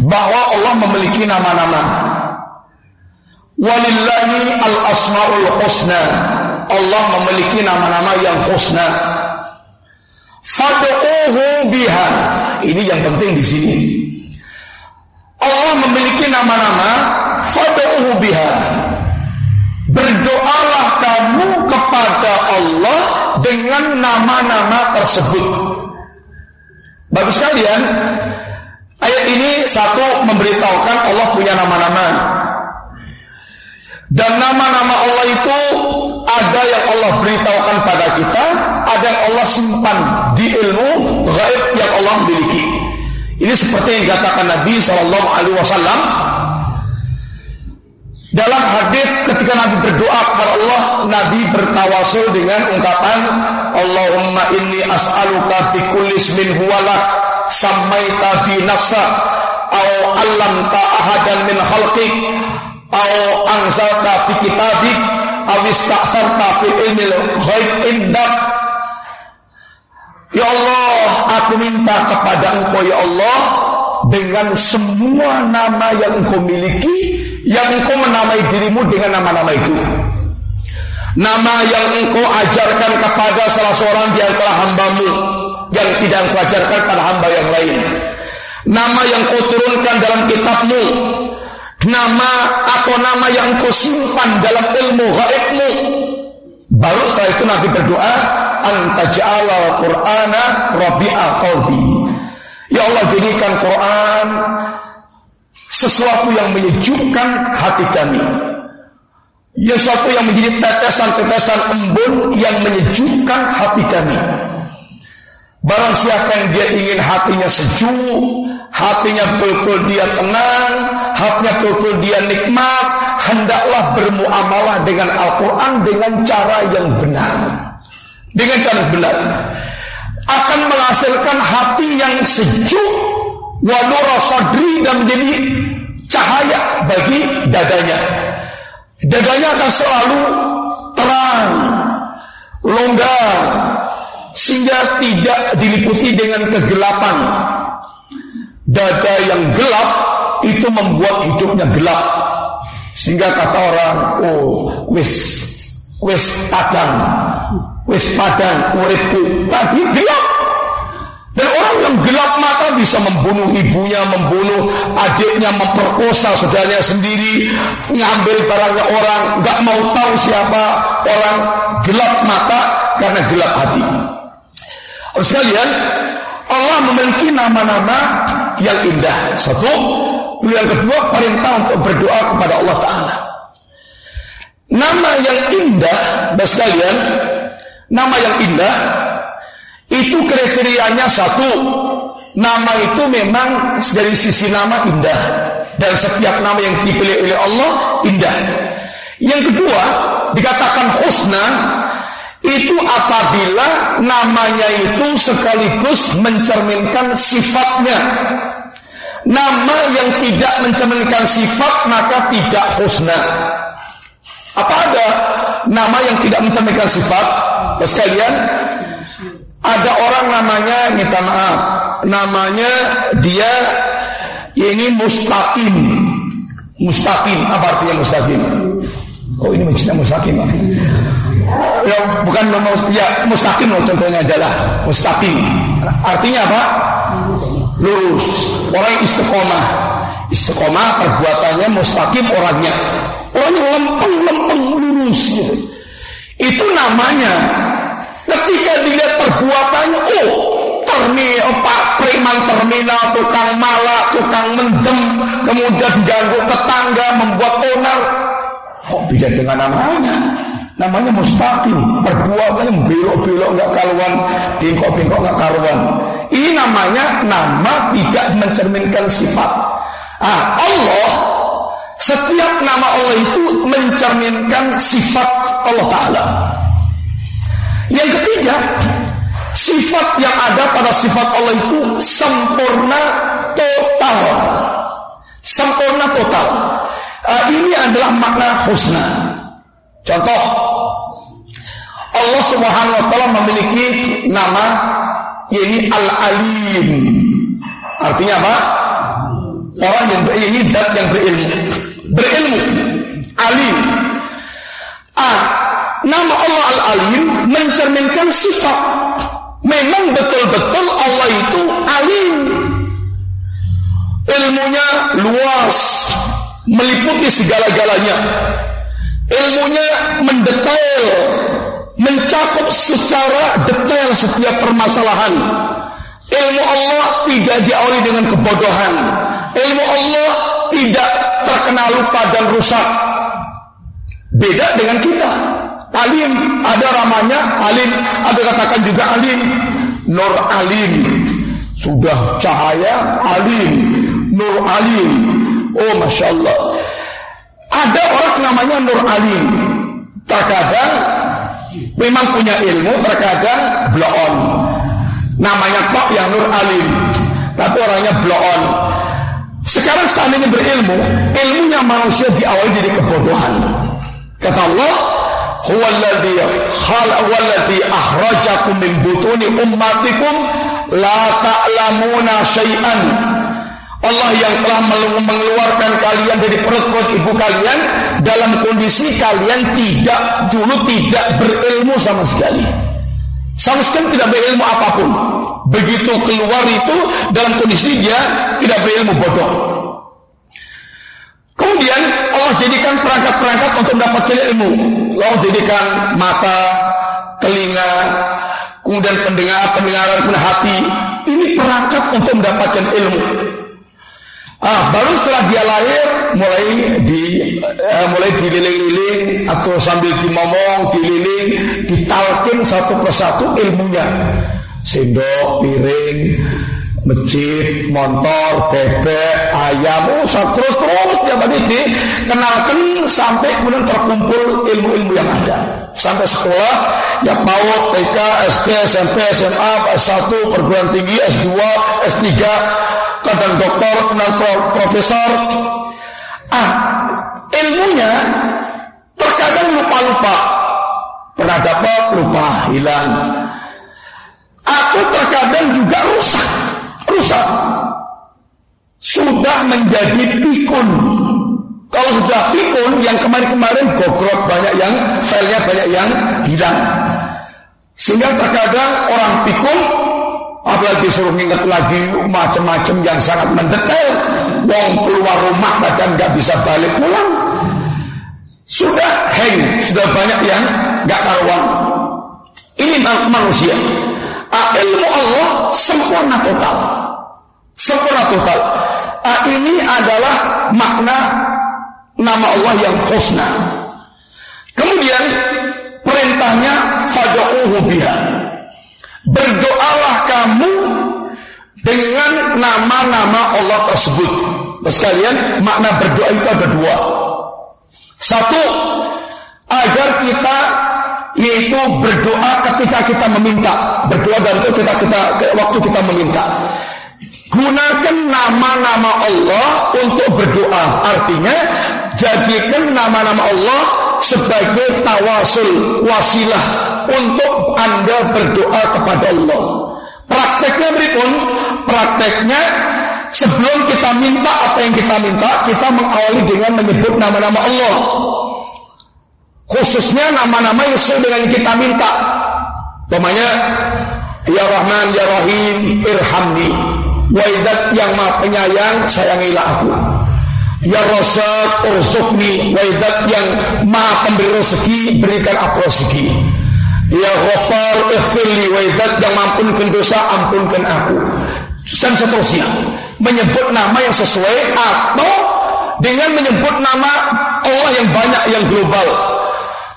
bahwa Allah memiliki nama-nama Walillahi al-asma'ul husna. Allah memiliki nama-nama yang husna. Fad'uhu biha. Ini yang penting di sini. Allah memiliki nama-nama fad'uhu biha. Berdoalah kamu kepada Allah dengan nama-nama tersebut. Bagus sekalian. Ayat ini satu memberitahukan Allah punya nama-nama. Dan nama-nama Allah itu ada yang Allah beritahukan pada kita, ada yang Allah simpan di ilmu gaib yang Allah miliki. Ini seperti yang dikatakan Nabi Shallallahu Alaihi Wasallam dalam hadis ketika Nabi berdoa kepada Allah, Nabi bertawasul dengan ungkapan Allahumma inni as'aluka bi kulli ismin huwalak sammaita bi nafsa au allamta ahadan min khalqik au anzalta fi kitabik aw ista'sarta fi ilmil ghaib indak Ya Allah, aku minta kepada Engkau ya Allah dengan semua nama yang Engkau miliki, yang Engkau menamai dirimu dengan nama-nama itu. Nama yang Engkau ajarkan kepada salah seorang di antara hambamu yang tidak Engkau ajarkan pada hamba yang lain. Nama yang Engkau turunkan dalam kitabmu nama atau nama yang kau simpan dalam ilmu gaibmu. Baru setelah itu Nabi berdoa, antaj'ala Qur'ana rabi'a qalbi. Ya Allah jadikan Quran sesuatu yang menyejukkan hati kami. Ya sesuatu yang menjadi tetesan-tetesan embun yang menyejukkan hati kami. Barang siapa yang dia ingin hatinya sejuk, hatinya betul-betul dia tenang, hatinya betul-betul dia nikmat, hendaklah bermuamalah dengan Al-Quran dengan cara yang benar. Dengan cara yang benar. Akan menghasilkan hati yang sejuk, wanura sadri dan menjadi cahaya bagi dadanya. Dadanya akan selalu terang, longgar, sehingga tidak diliputi dengan kegelapan dada yang gelap itu membuat hidupnya gelap. Sehingga kata orang oh wis wis padang wis padang uripku. Tadi gelap. Dan orang yang gelap mata bisa membunuh ibunya, membunuh adiknya, memperkosa saudaranya sendiri, ngambil barangnya orang, nggak mau tahu siapa orang gelap mata karena gelap hati. Sekalian, Allah memiliki nama-nama yang indah. Satu, yang kedua perintah untuk berdoa kepada Allah Taala. Nama yang indah, kalian, nama yang indah itu kriterianya satu, nama itu memang dari sisi nama indah dan setiap nama yang dipilih oleh Allah indah. Yang kedua, dikatakan husna itu apabila namanya itu sekaligus mencerminkan sifatnya. Nama yang tidak mencerminkan sifat maka tidak husna. Apa ada nama yang tidak mencerminkan sifat? Ya sekalian, ada orang namanya minta maaf, namanya dia ini mustaqim. Mustaqim, apa artinya mustaqim? Oh ini maksudnya mustaqim ya bukan ya mustaqim loh contohnya adalah mustaqim. Artinya apa? Lurus. Orang yang istiqomah. Istiqomah perbuatannya mustaqim orangnya. Orangnya lempeng lempeng lurus. Itu namanya ketika dilihat perbuatannya oh terminal pak preman terminal tukang malak tukang mendem kemudian ganggu tetangga membuat onar. Kok beda dengan namanya namanya mustaqim. Perbuatannya belok-belok nggak karuan. Bengkok-bengkok nggak karuan. Ini namanya nama tidak mencerminkan sifat. Ah Allah setiap nama Allah itu mencerminkan sifat Allah Ta'ala. Yang ketiga sifat yang ada pada sifat Allah itu sempurna total. Sempurna total. Uh, ini adalah makna husna contoh Allah Subhanahu wa taala memiliki nama yaitu Al-Alim. Artinya apa? Orang yang ini zat yang berilmu. Berilmu. Alim. Ah, nama Allah Al-Alim mencerminkan sifat Memang betul-betul Allah itu alim. Ilmunya luas, meliputi segala-galanya. Ilmunya mendetail, mencakup secara detail setiap permasalahan. Ilmu Allah tidak diawali dengan kebodohan. Ilmu Allah tidak terkena lupa dan rusak. Beda dengan kita. Alim, ada ramanya alim, ada katakan juga alim. Nur alim. Sudah cahaya alim. Nur alim. Oh Masya Allah. Ada orang namanya Nur alim. Terkadang memang punya ilmu, terkadang bloon. Namanya Pak yang Nur alim. Tapi orangnya bloon. Sekarang seandainya berilmu, ilmunya manusia diawali dari kebodohan. Kata Allah, huwallazi khalaqalladzi akhrajakum min butuni ummatikum la ta'lamuna syai'an. Allah yang telah mengeluarkan kalian dari perut-perut ibu kalian dalam kondisi kalian tidak dulu tidak berilmu sama sekali. Sama sekali tidak berilmu apa pun. Begitu keluar itu dalam kondisi dia tidak berilmu bodoh. Kemudian Allah jadikan perangkat-perangkat untuk mendapatkan ilmu. Allah jadikan mata, telinga, kemudian pendengar, pendengaran, kemudian hati. Ini perangkat untuk mendapatkan ilmu. Ah, baru setelah dia lahir mulai di eh, mulai dililing-liling atau sambil dimomong, dililing, ditalkin satu persatu ilmunya. Sendok, piring, masjid, motor, bebek, ayam, oh, terus terus tiap hari dikenalkan sampai kemudian terkumpul ilmu-ilmu yang ada. Sampai sekolah, ya PAUD, TK, SD, SMP, SMA, S1, perguruan tinggi, S2, S3, kadang doktor, kenal profesor. Ah, ilmunya terkadang lupa-lupa. Pernah dapat, lupa, hilang. Atau terkadang juga rusak rusak. Sudah menjadi pikun. Kalau sudah pikun, yang kemarin-kemarin gogrok banyak yang filenya banyak yang hilang. Sehingga terkadang orang pikun apalagi suruh ingat lagi macam-macam yang sangat mendetail. Wong keluar rumah kadang nggak bisa balik pulang. Sudah hang, sudah banyak yang nggak karuan. Ini manusia. Ilmu Allah sempurna total. Sempurna total. Ini adalah makna nama Allah yang husna. Kemudian perintahnya fad'uhu biha. Berdoalah kamu dengan nama-nama Allah tersebut. Sekalian makna berdoa itu ada dua. Satu, agar kita yaitu berdoa ketika kita meminta. Berdoa dan itu kita, kita waktu kita meminta. Gunakan nama-nama Allah untuk berdoa. Artinya jadikan nama-nama Allah sebagai tawasul wasilah untuk Anda berdoa kepada Allah. Prakteknya berikut, prakteknya sebelum kita minta apa yang kita minta, kita mengawali dengan menyebut nama-nama Allah. Khususnya nama-nama yang sesuai dengan kita minta. Namanya Ya Rahman, Ya Rahim, Irhamni. Waidat yang maha penyayang, sayangilah aku. Ya Rasul, urzukni. Waidat yang maha pemberi rezeki, berikan aku rezeki. Ya Ghafar, ikhfirli. Waidat yang mampunkan dosa, ampunkan aku. Dan seterusnya. Menyebut nama yang sesuai atau dengan menyebut nama Allah yang banyak yang global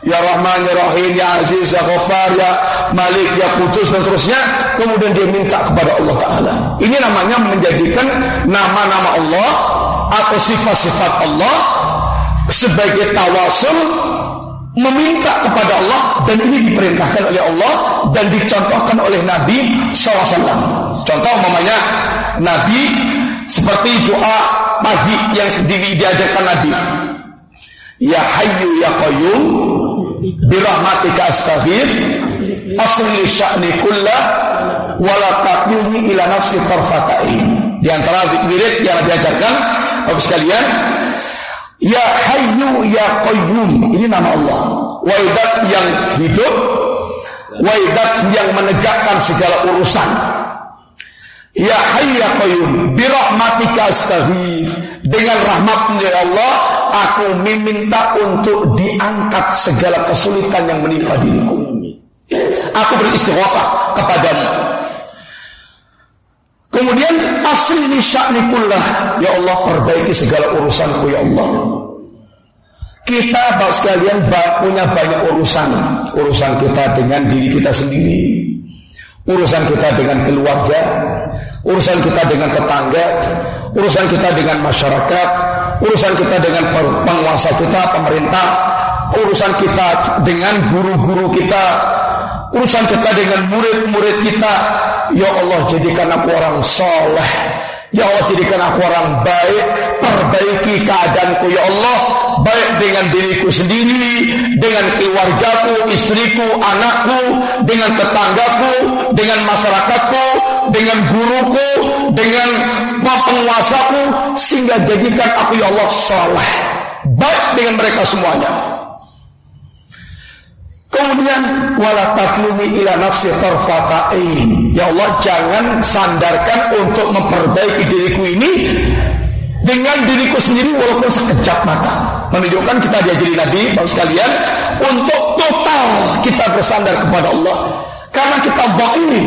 Ya Rahman, Ya Rahim, Ya Aziz, Ya Ghaffar, Ya Malik, Ya Kudus dan terusnya. Kemudian dia minta kepada Allah Ta'ala. Ini namanya menjadikan nama-nama Allah atau sifat-sifat Allah sebagai tawasul meminta kepada Allah dan ini diperintahkan oleh Allah dan dicontohkan oleh Nabi SAW. Contoh namanya Nabi seperti doa pagi yang sendiri diajarkan Nabi. Ya Hayyu Ya Qayyum birahmatika astaghith asli sya'ni kullah wala taqilni ila nafsi tarfatain di antara wirid yang diajarkan Bapak sekalian Ya Hayyu Ya Qayyum ini nama Allah Waidat yang hidup Waidat yang menegakkan segala urusan. Ya hayya qayyum birahmatika astaghith. Dengan rahmatmu ya Allah, aku meminta untuk diangkat segala kesulitan yang menimpa diriku. Aku beristighfar kepadamu. Kemudian asli sya'nikullah. Ya Allah perbaiki segala urusanku ya Allah. Kita Bapak sekalian punya banyak urusan. Urusan kita dengan diri kita sendiri. Urusan kita dengan keluarga. Urusan kita dengan tetangga. Urusan kita dengan masyarakat. Urusan kita dengan penguasa kita, pemerintah. Urusan kita dengan guru-guru kita. Urusan kita dengan murid-murid kita. Ya Allah jadikan aku orang soleh Ya Allah jadikan aku orang baik Perbaiki keadaanku Ya Allah Baik dengan diriku sendiri Dengan keluargaku, istriku, anakku Dengan tetanggaku Dengan masyarakatku Dengan guruku Dengan penguasaku Sehingga jadikan aku Ya Allah soleh Baik dengan mereka semuanya Kemudian wala taklumi ila nafsi tarfata'in. Ya Allah jangan sandarkan untuk memperbaiki diriku ini dengan diriku sendiri walaupun sekejap mata. Menunjukkan kita diajari Nabi Bapak sekalian untuk total kita bersandar kepada Allah. Karena kita baik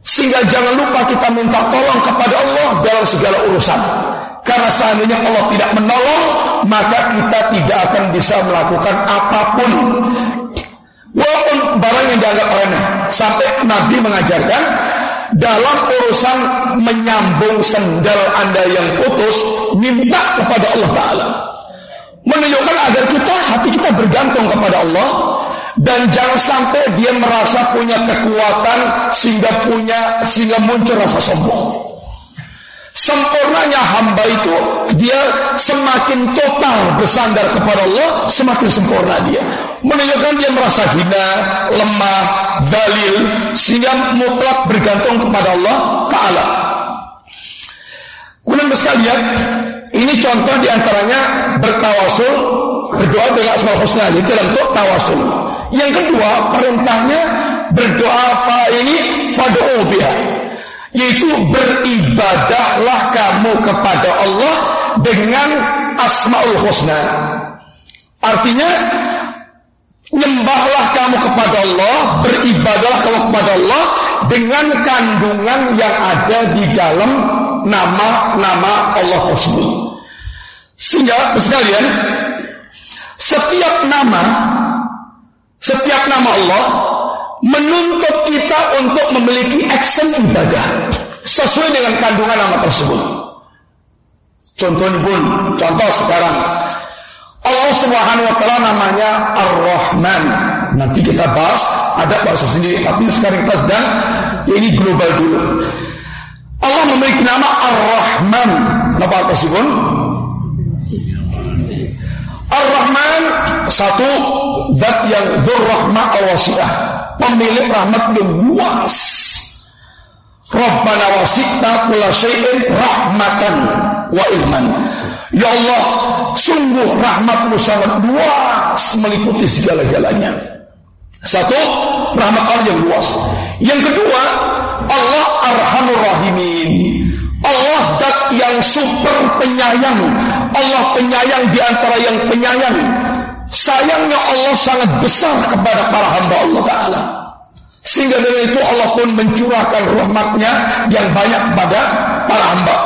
sehingga jangan lupa kita minta tolong kepada Allah dalam segala urusan. Karena seandainya Allah tidak menolong, maka kita tidak akan bisa melakukan apa pun. Walaupun barang yang dianggap remeh, sampai Nabi mengajarkan dalam urusan menyambung sendal Anda yang putus, minta kepada Allah Ta'ala. Menunjukkan agar kita, hati kita bergantung kepada Allah, dan jangan sampai dia merasa punya kekuatan sehingga punya sehingga muncul rasa sombong. Sempurnanya hamba itu dia semakin total bersandar kepada Allah, semakin sempurna dia. Menunjukkan dia merasa hina, lemah, dalil, sehingga mutlak bergantung kepada Allah Ta'ala. Kemudian sekalian, ini contoh di antaranya bertawasul, berdoa dengan asma husna, itu dalam bentuk tawasul. Yang kedua, perintahnya berdoa fa ini fadu'u biha yaitu beribadahlah kamu kepada Allah dengan asmaul husna. Artinya nyembahlah kamu kepada Allah, beribadahlah kamu kepada Allah dengan kandungan yang ada di dalam nama-nama Allah tersebut. Sehingga sekalian, setiap nama, setiap nama Allah menuntut kita untuk memiliki action ibadah sesuai dengan kandungan nama tersebut. Contoh pun, contoh sekarang Allah Subhanahu wa taala namanya Ar-Rahman. Nanti kita bahas ada bahasa sendiri, tapi sekarang kita sedang ini global dulu. Allah memiliki nama Ar-Rahman. Nama tersebut? Ar-Rahman satu zat yang dzurrahmah awasiyah pemilik rahmat yang luas. Rabbana wasita kula syai'in rahmatan wa ilman. Ya Allah, sungguh rahmatmu sangat luas meliputi segala-galanya. Satu, rahmat Allah yang luas. Yang kedua, Allah arhamur rahimin. Allah dat yang super penyayang. Allah penyayang di antara yang penyayang. Sayangnya Allah sangat besar kepada para hamba Allah Ta'ala. Sehingga dari itu Allah pun mencurahkan rahmatnya yang banyak kepada para hamba.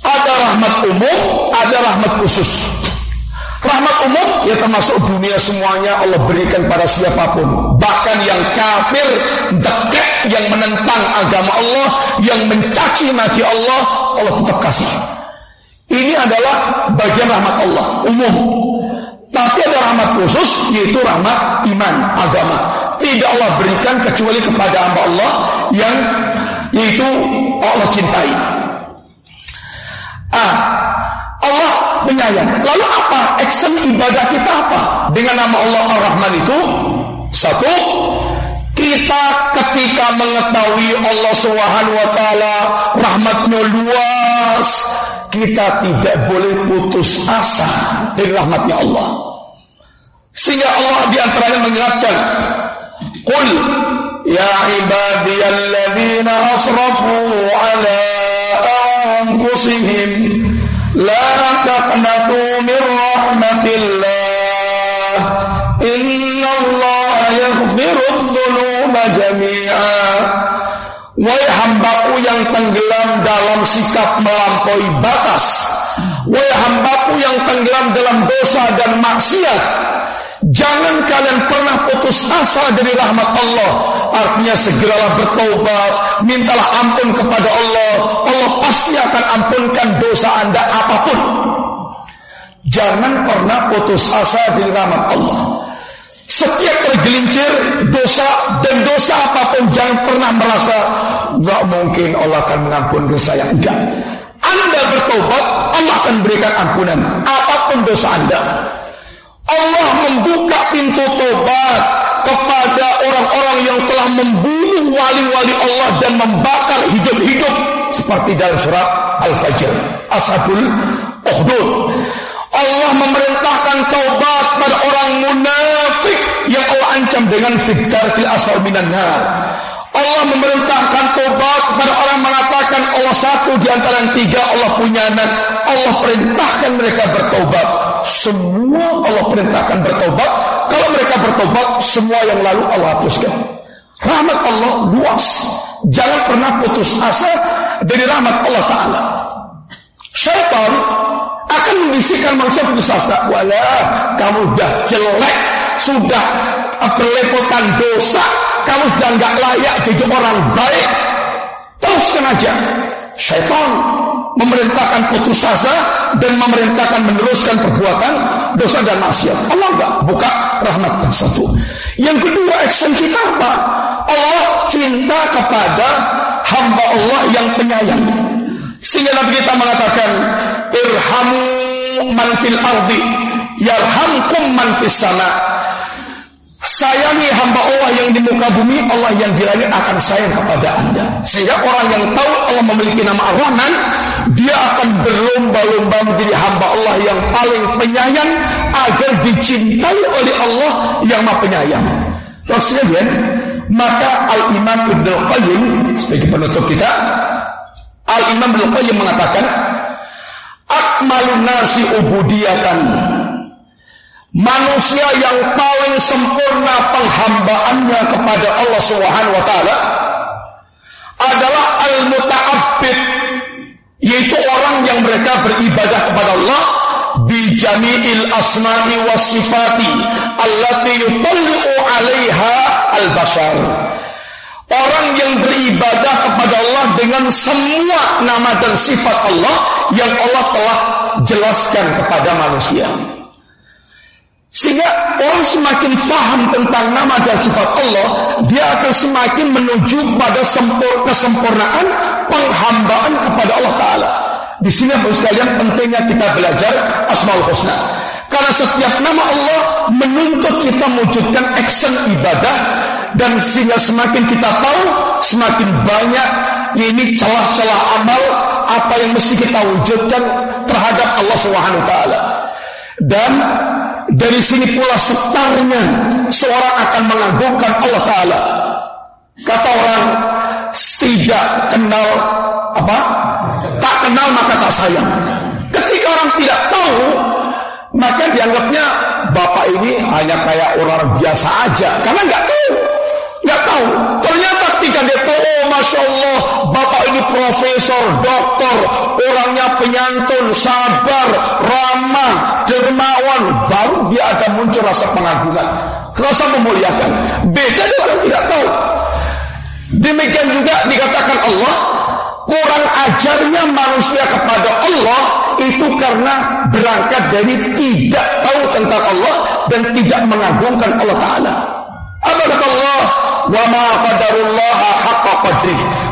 Ada rahmat umum, ada rahmat khusus. Rahmat umum ya termasuk dunia semuanya Allah berikan pada siapa pun. Bahkan yang kafir, dekat, yang menentang agama Allah, yang mencaci maki Allah, Allah tetap kasih. Ini adalah bagian rahmat Allah umum. Tapi ada rahmat khusus yaitu rahmat iman agama. Tidak Allah berikan kecuali kepada hamba Allah yang yaitu Allah cintai. Ah, Allah menyayang. Lalu apa? Action ibadah kita apa? Dengan nama Allah Ar-Rahman itu satu kita ketika mengetahui Allah Subhanahu wa taala rahmatnya luas, kita tidak boleh putus asa dari rahmatnya Allah. Sehingga Allah di antaranya mengingatkan Qul ya ibadiyalladzina asrafu ala anfusihim la taqnatu min rahmatillah inna Yaghfiru dzunuba jami'a Wahai hambaku yang tenggelam dalam sikap melampaui batas. Wahai hambaku yang tenggelam dalam dosa dan maksiat. Jangan kalian pernah putus asa dari rahmat Allah. Artinya segeralah bertobat Mintalah ampun kepada Allah. Allah pasti akan ampunkan dosa anda apa pun. Jangan pernah putus asa dari rahmat Allah setiap tergelincir dosa dan dosa apa pun jangan pernah merasa nggak mungkin Allah akan mengampuni saya. Enggak. Anda bertobat, Allah akan berikan ampunan apa pun dosa Anda. Allah membuka pintu tobat kepada orang-orang yang telah membunuh wali-wali Allah dan membakar hidup-hidup seperti dalam surat Al-Fajr, Ashabul Ukhdud. Allah memerintahkan taubat pada orang munafik yang Allah ancam dengan fitkartil asal minan. Allah memerintahkan taubat kepada orang mengatakan Allah satu di antara tiga Allah punya anak. Allah perintahkan mereka bertobat. Semua Allah perintahkan bertobat. Kalau mereka bertobat, semua yang lalu Allah hapuskan. Rahmat Allah luas. Jangan pernah putus asa dari rahmat Allah Ta'ala. Syaitan akan membisikkan manusia putus asa. Walah, kamu sudah jelek, sudah berlepotan dosa, kamu sudah nggak layak jadi orang baik. Teruskan aja. Syaitan memerintahkan putus asa dan memerintahkan meneruskan perbuatan dosa dan maksiat. Allah enggak buka rahmat yang satu. Yang kedua action kita apa? Allah cinta kepada hamba Allah yang penyayang. Sehingga Nabi kita mengatakan irhamu man fil ardi yarhamkum man fis sama. Sayangi hamba Allah yang di muka bumi, Allah yang di langit akan sayang kepada Anda. Sehingga orang yang tahu Allah memiliki nama Ar-Rahman, dia akan berlomba-lomba menjadi hamba Allah yang paling penyayang agar dicintai oleh Allah yang Maha Penyayang. Terus maka Al-Imam Ibnu Qayyim sebagai penutup kita, Al-Imam Ibnu Qayyim mengatakan, akmalun nasi ubudiyatan manusia yang paling sempurna penghambaannya kepada Allah Subhanahu wa taala adalah al-muta'abbid yaitu orang yang mereka beribadah kepada Allah bi jami'il asma'i was sifati allati yutalli'u 'alaiha al-bashar. Orang yang beribadah kepada Allah dengan semua nama dan sifat Allah yang Allah telah jelaskan kepada manusia. Sehingga orang semakin faham tentang nama dan sifat Allah, dia akan semakin menuju pada sempur kesempurnaan penghambaan kepada Allah Ta'ala. Di sini Bapak sekalian pentingnya kita belajar Asmaul Husna. Karena setiap nama Allah menuntut kita mewujudkan action ibadah dan sehingga semakin kita tahu, semakin banyak ini celah-celah amal apa yang mesti kita wujudkan terhadap Allah Subhanahu taala. Dan dari sini pula setarnya seorang akan mengagungkan Allah taala. Kata orang tidak kenal apa? Tak kenal maka tak sayang. Ketika orang tidak tahu, maka dianggapnya bapak ini hanya kayak orang biasa aja karena nggak tahu nggak tahu. Ternyata ketika dia tahu, oh masya Allah, bapak ini profesor, doktor, orangnya penyantun, sabar, ramah, dermawan, baru dia ada muncul rasa pengagungan, rasa memuliakan. Beda dia orang tidak tahu. Demikian juga dikatakan Allah, kurang ajarnya manusia kepada Allah itu karena berangkat dari tidak tahu tentang Allah dan tidak mengagungkan Allah Ta'ala. Apa kata Allah? Wa ma qadarullah haqqa.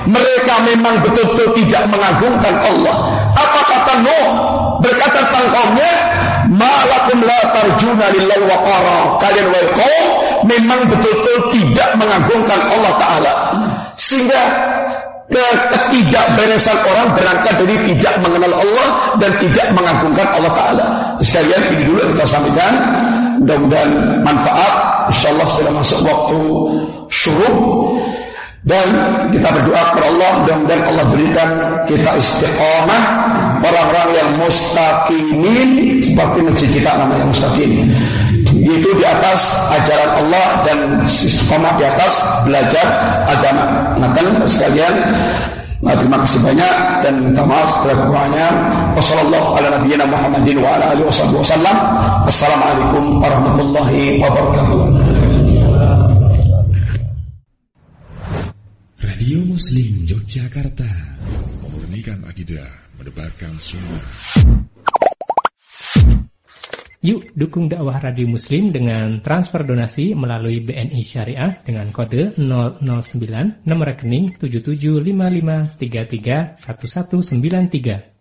Mereka memang betul-betul tidak mengagungkan Allah. Apa kata Nuh? Berkata tentang kaumnya, Malakum la tarjuna lillahi wa qara. Kalian wahai memang betul-betul tidak mengagungkan Allah Ta'ala. Sehingga ke ketidakberesan orang berangkat dari tidak mengenal Allah dan tidak mengagungkan Allah Taala. Sekalian ini dulu kita sampaikan mudah-mudahan manfaat. Insya Allah sudah masuk waktu syuruk dan kita berdoa kepada Allah mudah-mudahan Allah berikan kita istiqomah orang-orang yang mustaqimin seperti masjid kita namanya mustaqim itu di atas ajaran Allah dan istiqomah di atas belajar agama. Maka sekalian Nah, terima kasih banyak dan minta maaf setelah kurangnya. Wassalamualaikum warahmatullahi wabarakatuh. Radio Muslim Yogyakarta memurnikan akidah, menebarkan sunnah. Yuk dukung dakwah Radio Muslim dengan transfer donasi melalui BNI Syariah dengan kode 009 nomor rekening 7755331193.